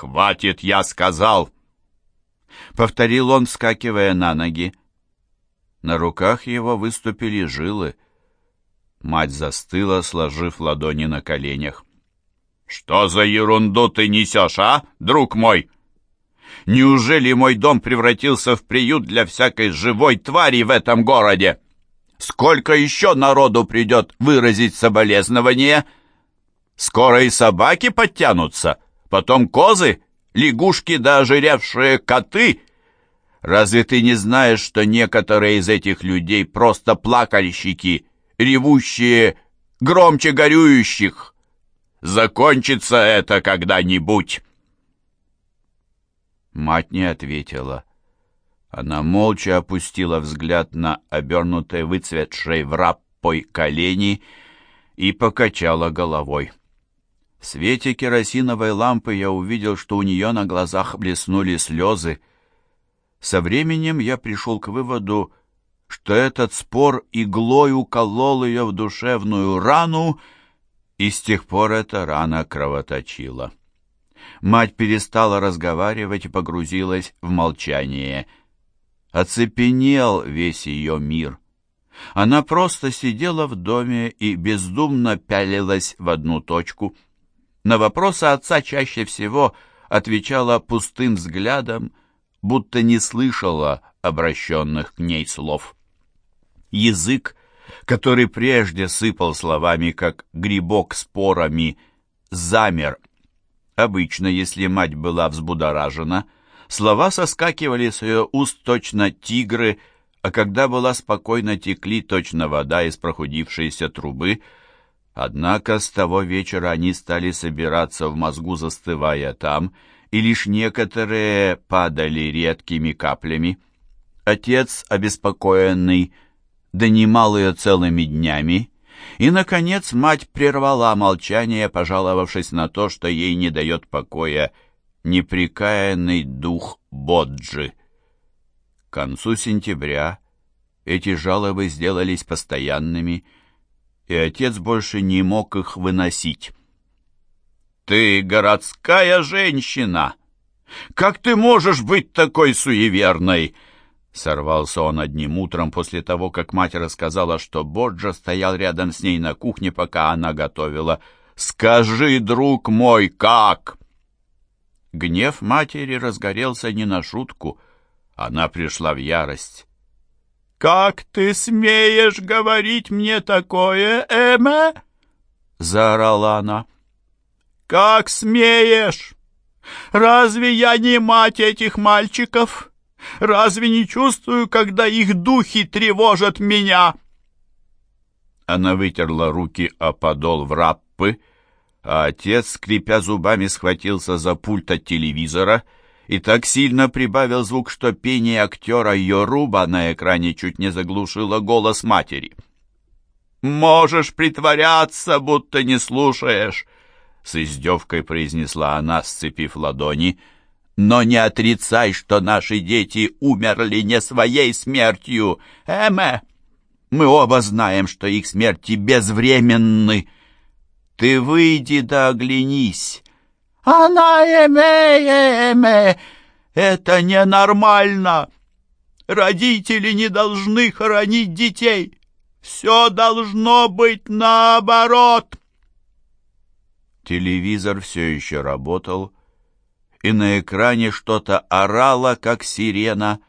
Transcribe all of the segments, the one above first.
«Хватит, я сказал!» Повторил он, вскакивая на ноги. На руках его выступили жилы. Мать застыла, сложив ладони на коленях. «Что за ерунду ты несешь, а, друг мой? Неужели мой дом превратился в приют для всякой живой твари в этом городе? Сколько еще народу придет выразить соболезнование? Скоро и собаки подтянутся, потом козы, лягушки да ожиревшие коты. Разве ты не знаешь, что некоторые из этих людей просто плакальщики, ревущие громче горюющих? Закончится это когда-нибудь!» Мать не ответила. Она молча опустила взгляд на обернутые выцветшей раппой колени и покачала головой. В свете керосиновой лампы я увидел, что у нее на глазах блеснули слезы. Со временем я пришел к выводу, что этот спор иглой уколол ее в душевную рану, и с тех пор эта рана кровоточила. Мать перестала разговаривать и погрузилась в молчание. Оцепенел весь ее мир. Она просто сидела в доме и бездумно пялилась в одну точку. На вопросы отца чаще всего отвечала пустым взглядом, будто не слышала обращенных к ней слов. Язык, который прежде сыпал словами, как грибок спорами, замер Обычно, если мать была взбудоражена, слова соскакивали с ее уст точно тигры, а когда была спокойно текли точно вода из прохудившейся трубы. Однако с того вечера они стали собираться в мозгу, застывая там, и лишь некоторые падали редкими каплями. Отец, обеспокоенный, донимал ее целыми днями, и, наконец, мать прервала молчание, пожаловавшись на то, что ей не дает покоя неприкаянный дух Боджи. К концу сентября эти жалобы сделались постоянными, и отец больше не мог их выносить. «Ты городская женщина! Как ты можешь быть такой суеверной?» Сорвался он одним утром после того, как мать рассказала, что Боджа стоял рядом с ней на кухне, пока она готовила. «Скажи, друг мой, как?» Гнев матери разгорелся не на шутку. Она пришла в ярость. «Как ты смеешь говорить мне такое, Эме?» Заорала она. «Как смеешь? Разве я не мать этих мальчиков?» Разве не чувствую, когда их духи тревожат меня?» Она вытерла руки о подол в раппы, а отец, скрипя зубами, схватился за пульт от телевизора и так сильно прибавил звук, что пение актера Йоруба на экране чуть не заглушило голос матери. «Можешь притворяться, будто не слушаешь!» С издевкой произнесла она, сцепив ладони — но не отрицай, что наши дети умерли не своей смертью. Эме, мы оба знаем, что их смерти безвременны. Ты выйди да оглянись. Она, Эме, Эме, это ненормально. Родители не должны хоронить детей. Все должно быть наоборот. Телевизор все еще работал, и на экране что-то орало, как сирена.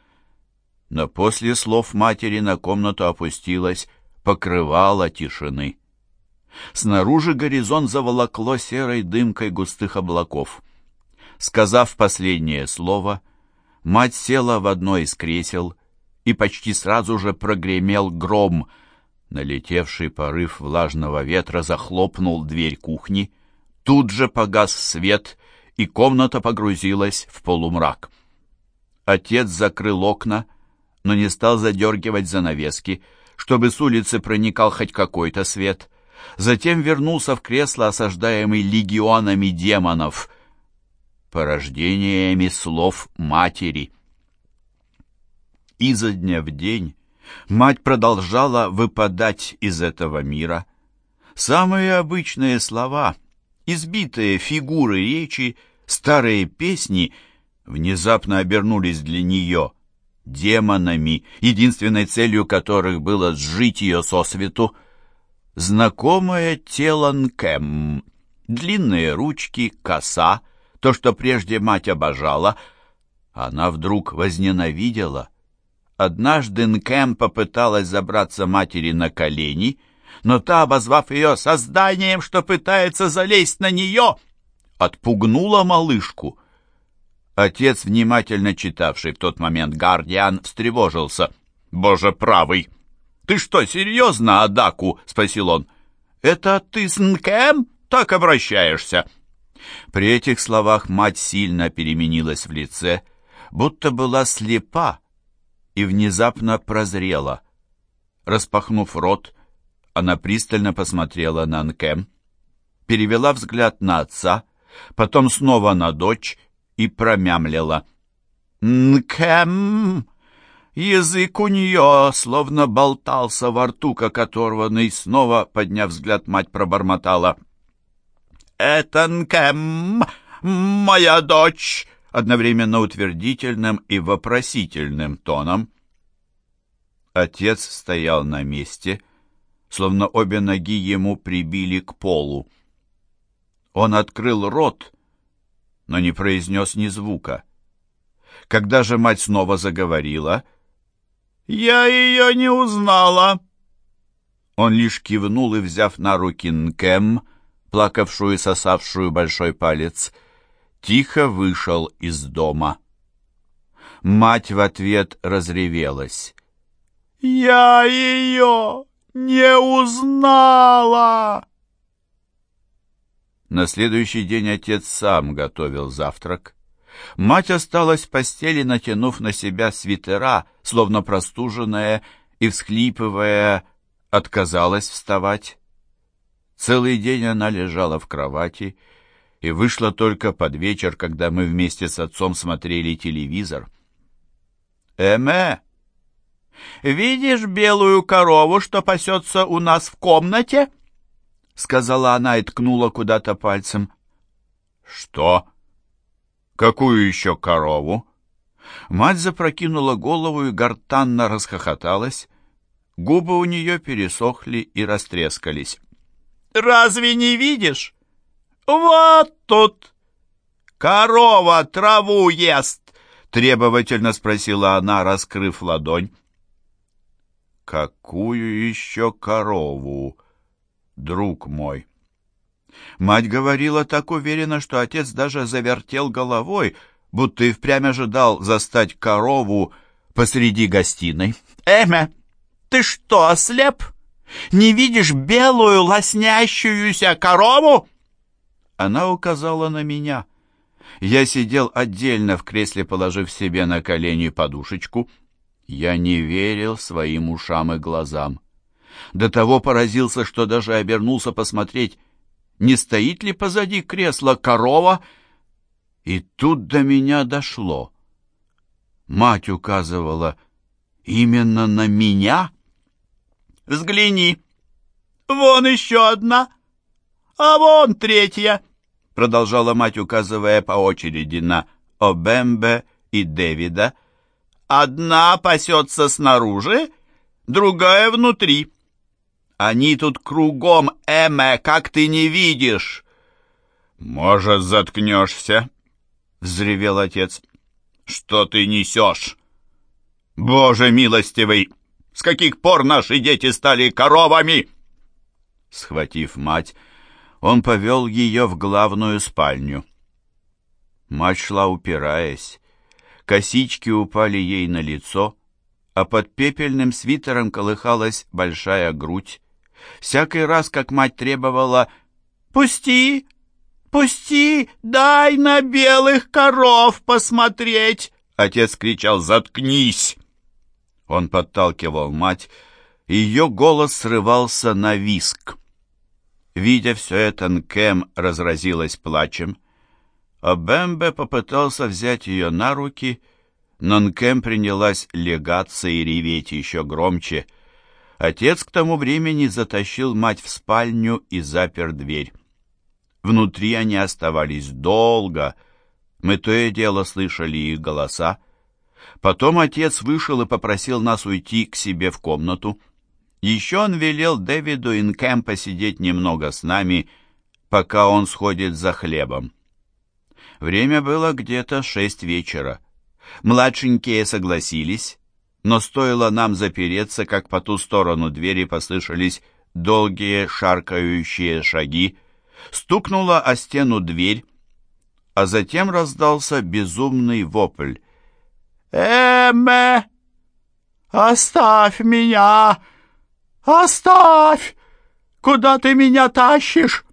Но после слов матери на комнату опустилась покрывало тишины. Снаружи горизонт заволокло серой дымкой густых облаков. Сказав последнее слово, мать села в одно из кресел, и почти сразу же прогремел гром. Налетевший порыв влажного ветра захлопнул дверь кухни. Тут же погас свет, и комната погрузилась в полумрак. Отец закрыл окна, но не стал задергивать занавески, чтобы с улицы проникал хоть какой-то свет. Затем вернулся в кресло, осаждаемый легионами демонов, порождениями слов матери. Изо дня в день мать продолжала выпадать из этого мира. Самые обычные слова, избитые фигуры речи Старые песни внезапно обернулись для нее демонами, единственной целью которых было сжить ее со свету. Знакомое тело Нкэм, длинные ручки, коса, то, что прежде мать обожала, она вдруг возненавидела. Однажды Нкэм попыталась забраться матери на колени, но та, обозвав ее созданием, что пытается залезть на нее, отпугнула малышку. Отец, внимательно читавший в тот момент «Гардиан», встревожился. «Боже правый! Ты что, серьезно, Адаку?» — спросил он. «Это ты с Нкэм так обращаешься?» При этих словах мать сильно переменилась в лице, будто была слепа и внезапно прозрела. Распахнув рот, она пристально посмотрела на Нкэм, перевела взгляд на отца, потом снова на дочь и промямлила. «Нкэм!» Язык у нее словно болтался во рту, как оторванный, снова, подняв взгляд, мать пробормотала. «Это Нкэм, моя дочь!» одновременно утвердительным и вопросительным тоном. Отец стоял на месте, словно обе ноги ему прибили к полу. Он открыл рот, но не произнес ни звука. Когда же мать снова заговорила, «Я ее не узнала!» Он лишь кивнул и, взяв на руки Нкем, плакавшую и сосавшую большой палец, тихо вышел из дома. Мать в ответ разревелась. «Я ее не узнала!» На следующий день отец сам готовил завтрак. Мать осталась в постели, натянув на себя свитера, словно простуженная, и, всхлипывая, отказалась вставать. Целый день она лежала в кровати и вышла только под вечер, когда мы вместе с отцом смотрели телевизор. «Эме, видишь белую корову, что пасется у нас в комнате?» — сказала она и ткнула куда-то пальцем. «Что? Какую еще корову?» Мать запрокинула голову и гортанно расхохоталась. Губы у нее пересохли и растрескались. «Разве не видишь? Вот тут! Корова траву ест!» — требовательно спросила она, раскрыв ладонь. «Какую еще корову?» друг мой. Мать говорила так уверенно, что отец даже завертел головой, будто и впрямь ожидал застать корову посреди гостиной. «Эмя, ты что, ослеп? Не видишь белую лоснящуюся корову?» Она указала на меня. Я сидел отдельно в кресле, положив себе на колени подушечку. Я не верил своим ушам и глазам. До того поразился, что даже обернулся посмотреть, не стоит ли позади кресла корова. И тут до меня дошло. Мать указывала именно на меня. «Взгляни, вон еще одна, а вон третья», продолжала мать, указывая по очереди на Обембе и Дэвида. «Одна пасется снаружи, другая внутри. Они тут кругом, Эме, как ты не видишь!» «Может, заткнешься?» — взревел отец. «Что ты несешь? Боже милостивый! С каких пор наши дети стали коровами?» Схватив мать, он повел ее в главную спальню. Мать шла упираясь. Косички упали ей на лицо, а под пепельным свитером колыхалась большая грудь. Всякий раз, как мать требовала «Пусти! Пусти! Дай на белых коров посмотреть!» Отец кричал «Заткнись!» Он подталкивал мать, и ее голос срывался на виск. Видя все это, Нкем разразилась плачем. Бэмбе попытался взять ее на руки, но Нкем принялась легаться и реветь еще громче — Отец к тому времени затащил мать в спальню и запер дверь. Внутри они оставались долго, Мы то и дело слышали их голоса. Потом отец вышел и попросил нас уйти к себе в комнату. Еще он велел Дэвиду Инкэм посидеть немного с нами, пока он сходит за хлебом. Время было где-то шесть вечера. Младшенькие согласились, но стоило нам запереться, как по ту сторону двери послышались долгие шаркающие шаги, стукнула о стену дверь, а затем раздался безумный вопль. «Эмме! Оставь меня! Оставь! Куда ты меня тащишь?